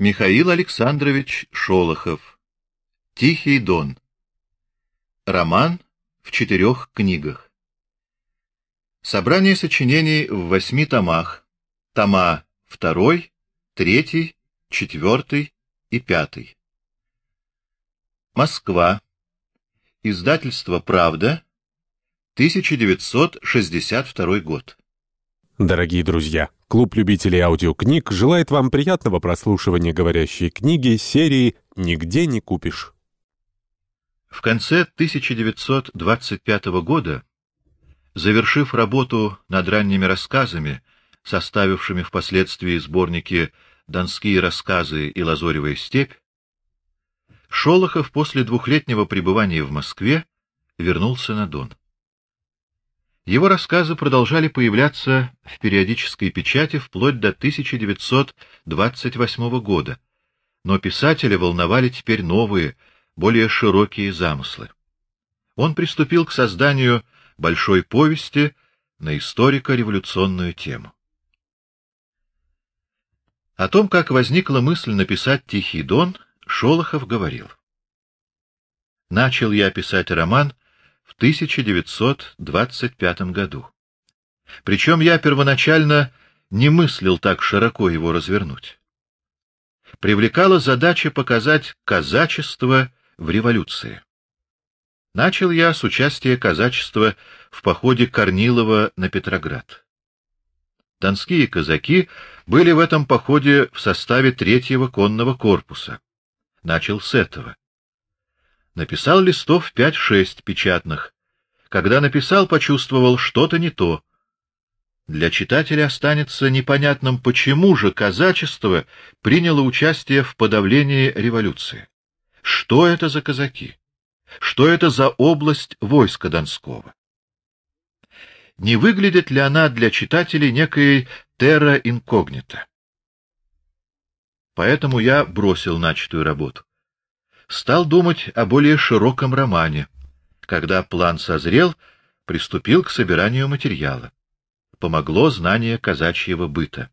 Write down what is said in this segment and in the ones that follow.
Михаил Александрович Шолохов. Тихий дон. Роман в четырех книгах. Собрание сочинений в восьми томах. Тома второй, третий, четвертый и пятый. Москва. Издательство «Правда», 1962 год. Дорогие друзья, клуб любителей аудиокниг желает вам приятного прослушивания говорящей книги серии «Нигде не купишь». В конце 1925 года, завершив работу над ранними рассказами, составившими впоследствии сборники «Донские рассказы» и «Лазоревая степь», Шолохов после двухлетнего пребывания в Москве вернулся на Дон. Его рассказы продолжали появляться в периодической печати вплоть до 1928 года, но писателя волновали теперь новые, более широкие замыслы. Он приступил к созданию большой повести на историко-революционную тему. О том, как возникла мысль написать Тихий Дон, Шолохов говорил: Начал я писать роман в 1925 году. Причем я первоначально не мыслил так широко его развернуть. Привлекала задача показать казачество в революции. Начал я с участия казачества в походе Корнилова на Петроград. Донские казаки были в этом походе в составе третьего конного корпуса. Начал с этого написал листов пять-шесть печатных. Когда написал, почувствовал что-то не то. Для читателя останется непонятным, почему же казачество приняло участие в подавлении революции. Что это за казаки? Что это за область войска Донского? Не выглядит ли она для читателей некой терра инкогнита? Поэтому я бросил начатую работу стал думать о более широком романе. Когда план созрел, приступил к собиранию материала. Помогло знание казачьего быта.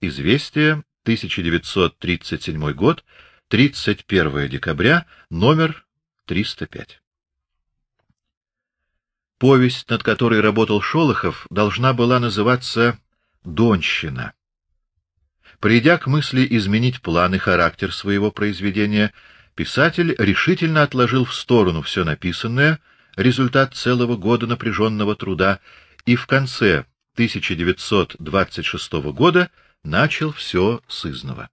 Известие, 1937 год, 31 декабря, номер 305. Повесть, над которой работал Шолохов, должна была называться «Донщина». Придя к мысли изменить план и характер своего произведения, писатель решительно отложил в сторону все написанное, результат целого года напряженного труда, и в конце 1926 года начал все с изного.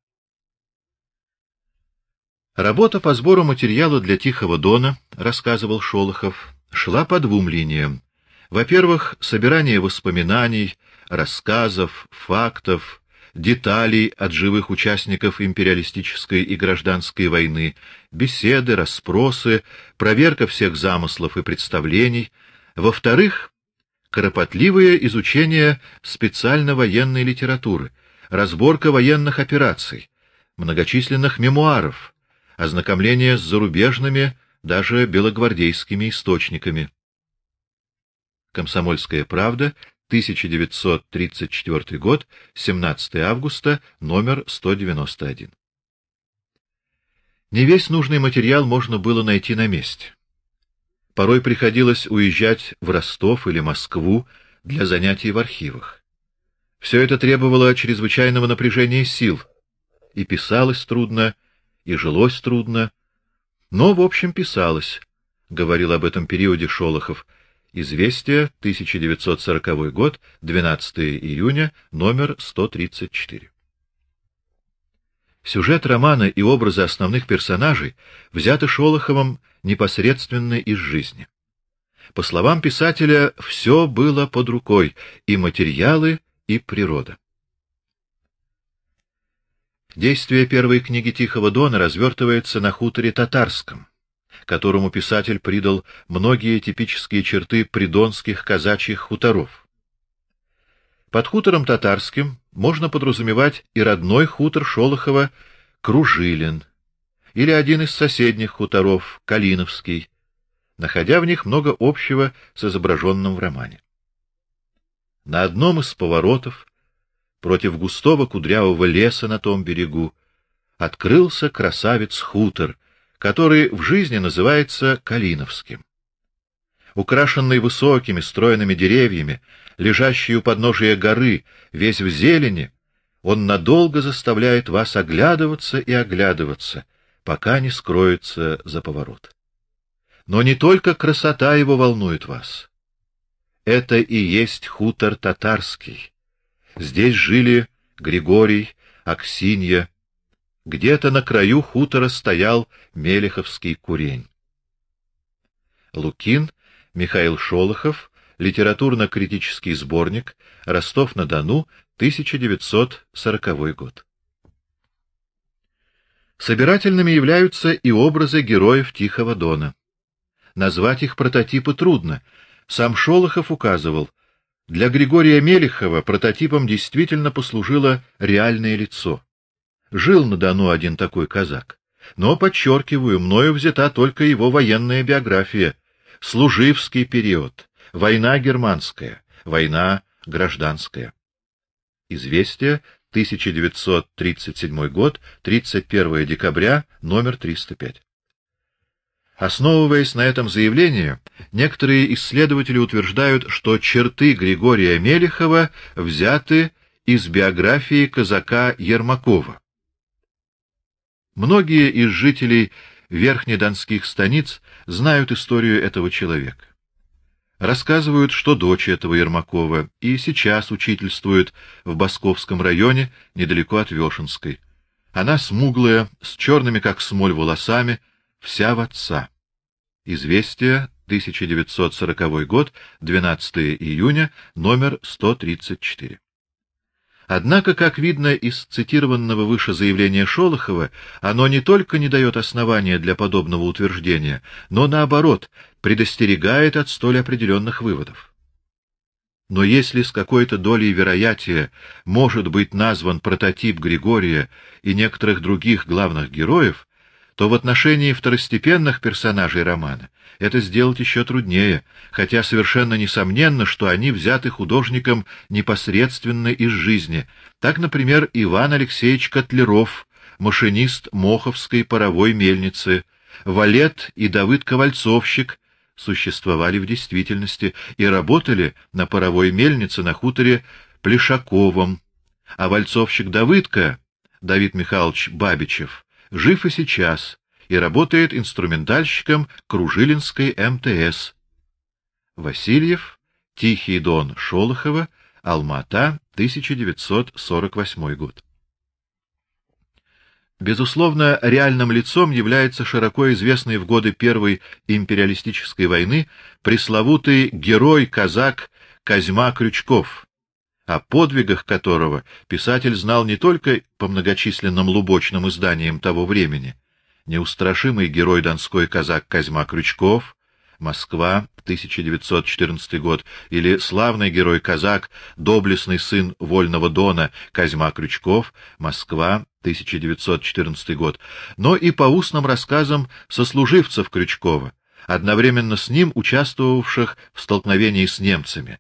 Работа по сбору материала для Тихого Дона, рассказывал Шолохов, шла по двум линиям. Во-первых, собирание воспоминаний, рассказов, фактов, деталей от живых участников империалистической и гражданской войны, беседы, расспросы, проверка всех замыслов и представлений. Во-вторых, кропотливое изучение специально военной литературы, разборка военных операций, многочисленных мемуаров, ознакомление с зарубежными, даже белогвардейскими источниками. Комсомольская правда, 1934 год, 17 августа, номер 191. Не весь нужный материал можно было найти на месте. Порой приходилось уезжать в Ростов или Москву для занятий в архивах. Все это требовало чрезвычайного напряжения сил, и писалось трудно, и жилось трудно, но в общем писалось, говорил об этом периоде Шолохов. Известие, 1940 год, 12 июня, номер 134. Сюжет романа и образы основных персонажей взяты Шолоховым непосредственно из жизни. По словам писателя, все было под рукой, и материалы, и природа. Действие первой книги Тихого Дона развертывается на хуторе татарском, которому писатель придал многие типические черты придонских казачьих хуторов. Под хутором татарским можно подразумевать и родной хутор Шолохова Кружилин или один из соседних хуторов Калиновский, находя в них много общего с изображенным в романе. На одном из поворотов против густого кудрявого леса на том берегу, открылся красавец-хутор, который в жизни называется Калиновским. Украшенный высокими стройными деревьями, лежащий у подножия горы, весь в зелени, он надолго заставляет вас оглядываться и оглядываться, пока не скроется за поворот. Но не только красота его волнует вас. Это и есть хутор татарский. Здесь жили Григорий, Аксинья. Где-то на краю хутора стоял Мелеховский курень. Лукин, Михаил Шолохов, литературно-критический сборник, Ростов-на-Дону, 1940 год. Собирательными являются и образы героев Тихого Дона. Назвать их прототипы трудно. Сам Шолохов указывал, для Григория Мелехова прототипом действительно послужило реальное лицо. Жил на Дону один такой казак. Но, подчеркиваю, мною взята только его военная биография. Служивский период, война германская, война гражданская. Известие, 1937 год, 31 декабря, номер 305. Основываясь на этом заявлении, некоторые исследователи утверждают, что черты Григория Мелехова взяты из биографии казака Ермакова. Многие из жителей верхнедонских станиц знают историю этого человека. Рассказывают, что дочь этого Ермакова и сейчас учительствует в Басковском районе, недалеко от Вешенской. Она смуглая, с черными как смоль волосами, вся в отца. Известие, 1940 год, 12 июня, номер 134. Однако, как видно из цитированного выше заявления Шолохова, оно не только не дает основания для подобного утверждения, но наоборот предостерегает от столь определенных выводов. Но если с какой-то долей вероятия может быть назван прототип Григория и некоторых других главных героев, то в отношении второстепенных персонажей романа это сделать еще труднее, хотя совершенно несомненно, что они взяты художником непосредственно из жизни. Так, например, Иван Алексеевич Котлеров, машинист Моховской паровой мельницы, Валет и Давыд Ковальцовщик существовали в действительности и работали на паровой мельнице на хуторе Плешаковом, а вальцовщик Давыдка, Давид Михайлович Бабичев, жив и сейчас и работает инструментальщиком Кружилинской МТС. Васильев, Тихий Дон Шолохова, Алмата, 1948 год. Безусловно, реальным лицом является широко известный в годы Первой империалистической войны пресловутый герой-казак Козьма Крючков, о подвигах которого писатель знал не только по многочисленным лубочным изданиям того времени. Неустрашимый герой донской казак Козьма Крючков, Москва, 1914 год, или славный герой-казак, доблестный сын Вольного Дона Козьма Крючков, Москва, 1914 год, но и по устным рассказам сослуживцев Крючкова, одновременно с ним участвовавших в столкновении с немцами.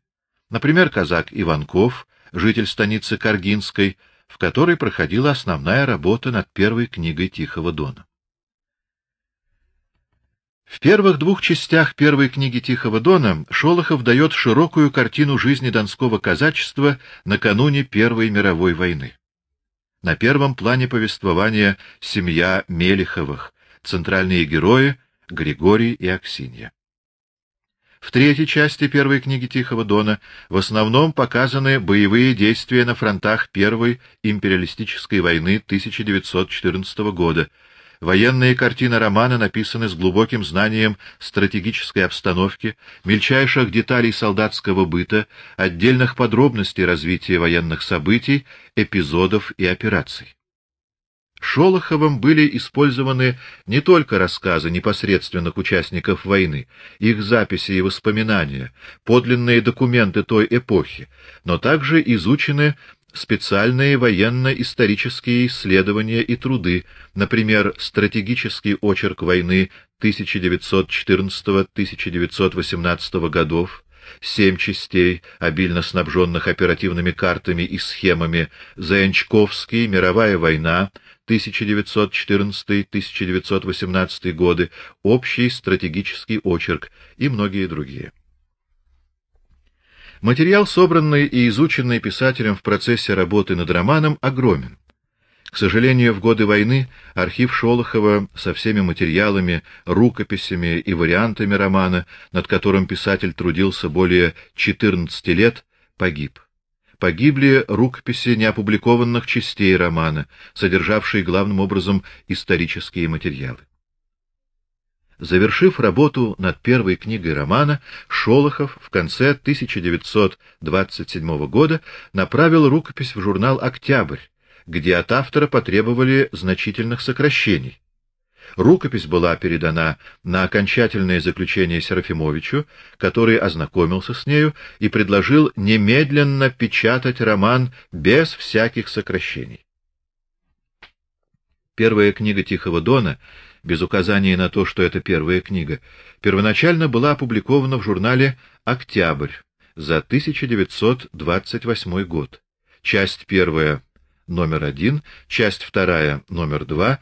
Например, казак Иванков, житель станицы Каргинской, в которой проходила основная работа над первой книгой Тихого Дона. В первых двух частях первой книги Тихого Дона Шолохов дает широкую картину жизни донского казачества накануне Первой мировой войны. На первом плане повествования семья Мелиховых, центральные герои Григорий и Аксинья. В третьей части первой книги Тихого Дона в основном показаны боевые действия на фронтах Первой империалистической войны 1914 года. Военные картины романа написаны с глубоким знанием стратегической обстановки, мельчайших деталей солдатского быта, отдельных подробностей развития военных событий, эпизодов и операций. Шолоховым были использованы не только рассказы непосредственных участников войны, их записи и воспоминания, подлинные документы той эпохи, но также изучены специальные военно-исторические исследования и труды, например, стратегический очерк войны 1914-1918 годов, семь частей, обильно снабженных оперативными картами и схемами, Заянчковский, Мировая война, 1914-1918 годы, Общий стратегический очерк и многие другие. Материал, собранный и изученный писателем в процессе работы над романом, огромен. К сожалению, в годы войны архив Шолохова со всеми материалами, рукописями и вариантами романа, над которым писатель трудился более 14 лет, погиб. Погибли рукописи неопубликованных частей романа, содержавшие главным образом исторические материалы. Завершив работу над первой книгой романа, Шолохов в конце 1927 года направил рукопись в журнал «Октябрь», где от автора потребовали значительных сокращений. Рукопись была передана на окончательное заключение Серафимовичу, который ознакомился с нею и предложил немедленно печатать роман без всяких сокращений. Первая книга Тихого Дона — без указания на то, что это первая книга, первоначально была опубликована в журнале «Октябрь» за 1928 год. Часть первая номер один, часть вторая номер два,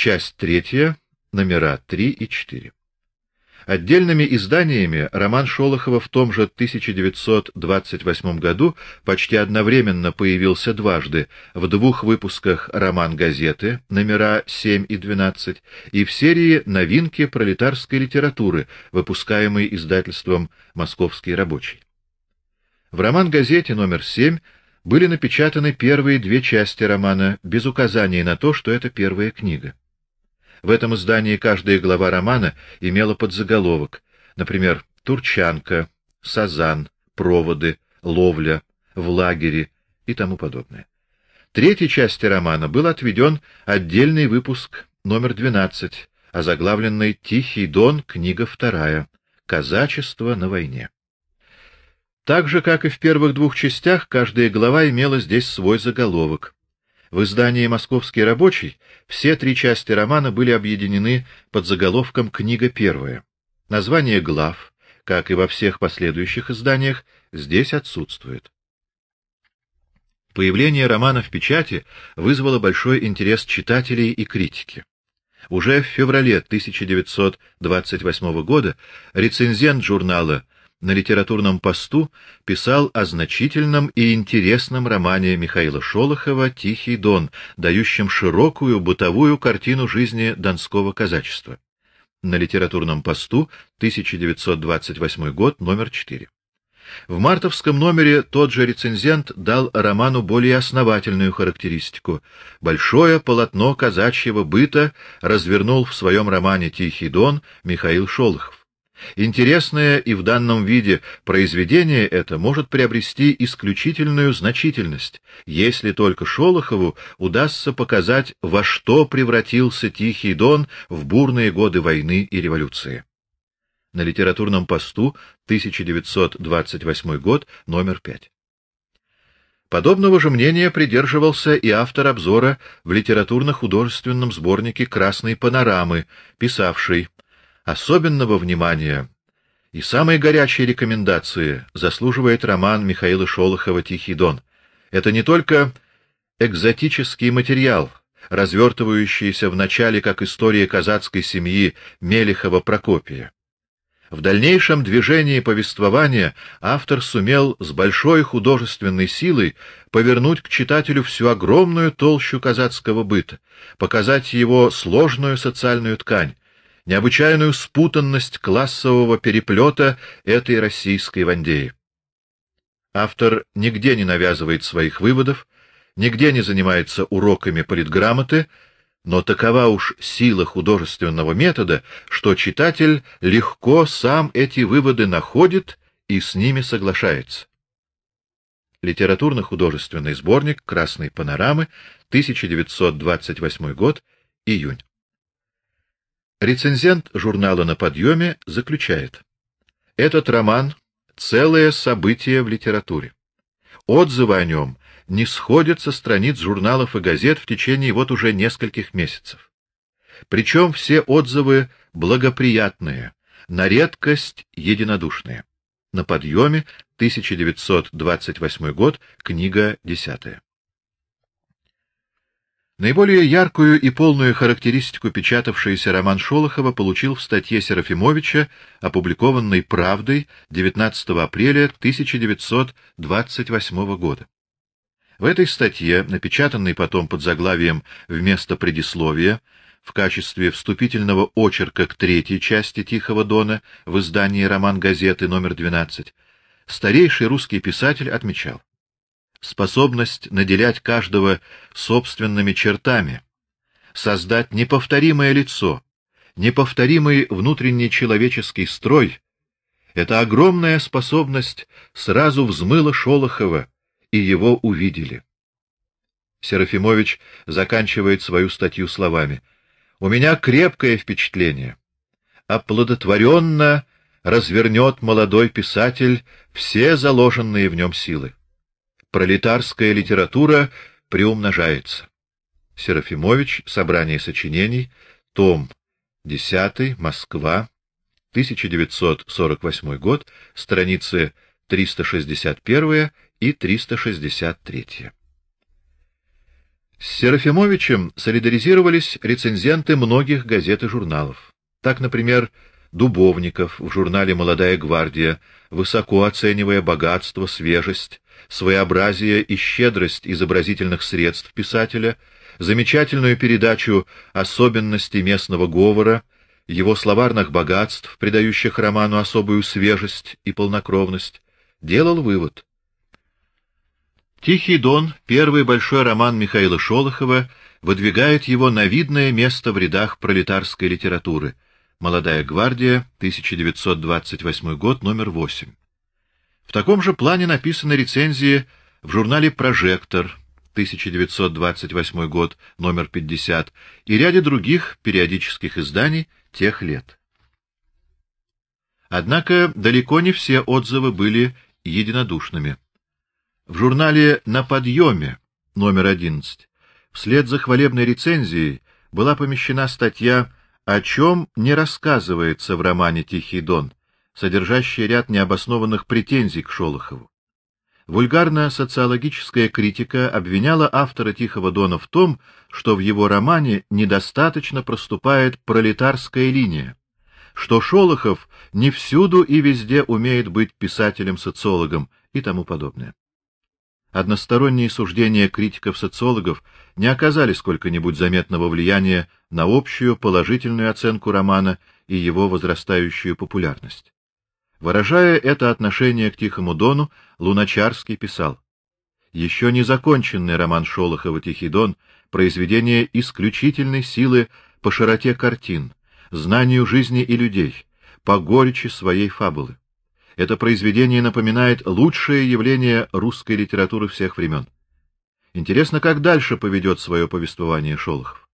часть третья номера три и четыре. Отдельными изданиями роман Шолохова в том же 1928 году почти одновременно появился дважды в двух выпусках роман-газеты номера 7 и 12 и в серии «Новинки пролетарской литературы», выпускаемой издательством «Московский рабочий». В роман-газете номер 7 были напечатаны первые две части романа без указания на то, что это первая книга. В этом издании каждая глава романа имела подзаголовок, например, «Турчанка», «Сазан», «Проводы», «Ловля», «В лагере» и тому подобное. Третьей части романа был отведен отдельный выпуск номер 12, озаглавленный «Тихий дон. Книга вторая. Казачество на войне». Так же, как и в первых двух частях, каждая глава имела здесь свой заголовок. В издании «Московский рабочий» все три части романа были объединены под заголовком «Книга первая». Название глав, как и во всех последующих изданиях, здесь отсутствует. Появление романа в печати вызвало большой интерес читателей и критики. Уже в феврале 1928 года рецензент журнала на литературном посту писал о значительном и интересном романе Михаила Шолохова «Тихий дон», дающем широкую бытовую картину жизни донского казачества. На литературном посту, 1928 год, номер 4. В мартовском номере тот же рецензент дал роману более основательную характеристику. Большое полотно казачьего быта развернул в своем романе «Тихий дон» Михаил Шолохов. Интересное и в данном виде произведение это может приобрести исключительную значительность, если только Шолохову удастся показать, во что превратился Тихий Дон в бурные годы войны и революции. На литературном посту 1928 год, номер 5. Подобного же мнения придерживался и автор обзора в литературно-художественном сборнике «Красной панорамы», писавший Особенного внимания и самой горячей рекомендации заслуживает роман Михаила Шолохова «Тихий дон». Это не только экзотический материал, развертывающийся в начале как история казацкой семьи Мелехова-Прокопия. В дальнейшем движении повествования автор сумел с большой художественной силой повернуть к читателю всю огромную толщу казацкого быта, показать его сложную социальную ткань, необычайную спутанность классового переплета этой российской вандеи. Автор нигде не навязывает своих выводов, нигде не занимается уроками политграмоты, но такова уж сила художественного метода, что читатель легко сам эти выводы находит и с ними соглашается. Литературно-художественный сборник «Красной панорамы», 1928 год, июнь. Рецензент журнала «На подъеме» заключает. Этот роман — целое событие в литературе. Отзывы о нем не сходят со страниц журналов и газет в течение вот уже нескольких месяцев. Причем все отзывы благоприятные, на редкость единодушные. На подъеме, 1928 год, книга 10. Наиболее яркую и полную характеристику печатавшийся роман Шолохова получил в статье Серафимовича, опубликованной «Правдой» 19 апреля 1928 года. В этой статье, напечатанной потом под заглавием «Вместо предисловия», в качестве вступительного очерка к третьей части «Тихого дона» в издании «Роман газеты» номер 12, старейший русский писатель отмечал способность наделять каждого собственными чертами, создать неповторимое лицо, неповторимый внутренний человеческий строй — эта огромная способность сразу взмыла Шолохова, и его увидели. Серафимович заканчивает свою статью словами «У меня крепкое впечатление. Оплодотворенно развернет молодой писатель все заложенные в нем силы пролетарская литература приумножается. Серафимович. Собрание сочинений. Том 10. Москва. 1948 год. Страницы 361 и 363. С Серафимовичем солидаризировались рецензенты многих газет и журналов. Так, например, Дубовников в журнале «Молодая гвардия», высоко оценивая богатство, свежесть, своеобразие и щедрость изобразительных средств писателя, замечательную передачу особенностей местного говора, его словарных богатств, придающих роману особую свежесть и полнокровность, делал вывод. «Тихий дон», первый большой роман Михаила Шолохова, выдвигает его на видное место в рядах пролетарской литературы. «Молодая гвардия», 1928 год, номер 8. В таком же плане написаны рецензии в журнале «Прожектор» 1928 год, номер 50, и ряде других периодических изданий тех лет. Однако далеко не все отзывы были единодушными. В журнале «На подъеме» номер 11 вслед за хвалебной рецензией была помещена статья «О чем не рассказывается в романе «Тихий дон», содержащие ряд необоснованных претензий к Шолохову. Вульгарно-социологическая критика обвиняла автора Тихого Дона в том, что в его романе недостаточно проступает пролетарская линия, что Шолохов не всюду и везде умеет быть писателем-социологом и тому подобное. Односторонние суждения критиков-социологов не оказали сколько-нибудь заметного влияния на общую положительную оценку романа и его возрастающую популярность. Выражая это отношение к Тихому Дону, Луначарский писал: еще не законченный роман Шолохова Тихий Дон произведение исключительной силы по широте картин, знанию жизни и людей, по горечи своей фабулы. Это произведение напоминает лучшее явление русской литературы всех времен. Интересно, как дальше поведет свое повествование Шолохов.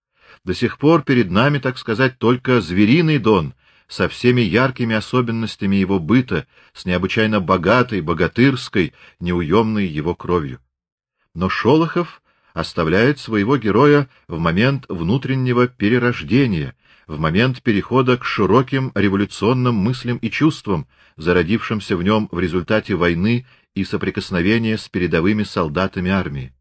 До сих пор перед нами, так сказать, только звериный Дон — со всеми яркими особенностями его быта, с необычайно богатой, богатырской, неуемной его кровью. Но Шолохов оставляет своего героя в момент внутреннего перерождения, в момент перехода к широким революционным мыслям и чувствам, зародившимся в нем в результате войны и соприкосновения с передовыми солдатами армии.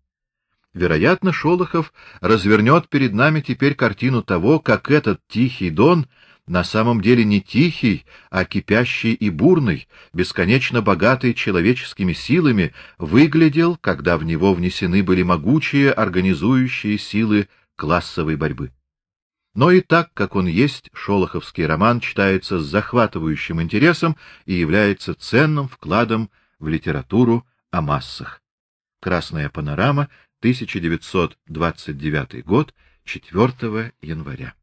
Вероятно, Шолохов развернет перед нами теперь картину того, как этот тихий Дон на самом деле не тихий, а кипящий и бурный, бесконечно богатый человеческими силами, выглядел, когда в него внесены были могучие организующие силы классовой борьбы. Но и так, как он есть, шолоховский роман читается с захватывающим интересом и является ценным вкладом в литературу о массах. Красная панорама, 1929 год, 4 января.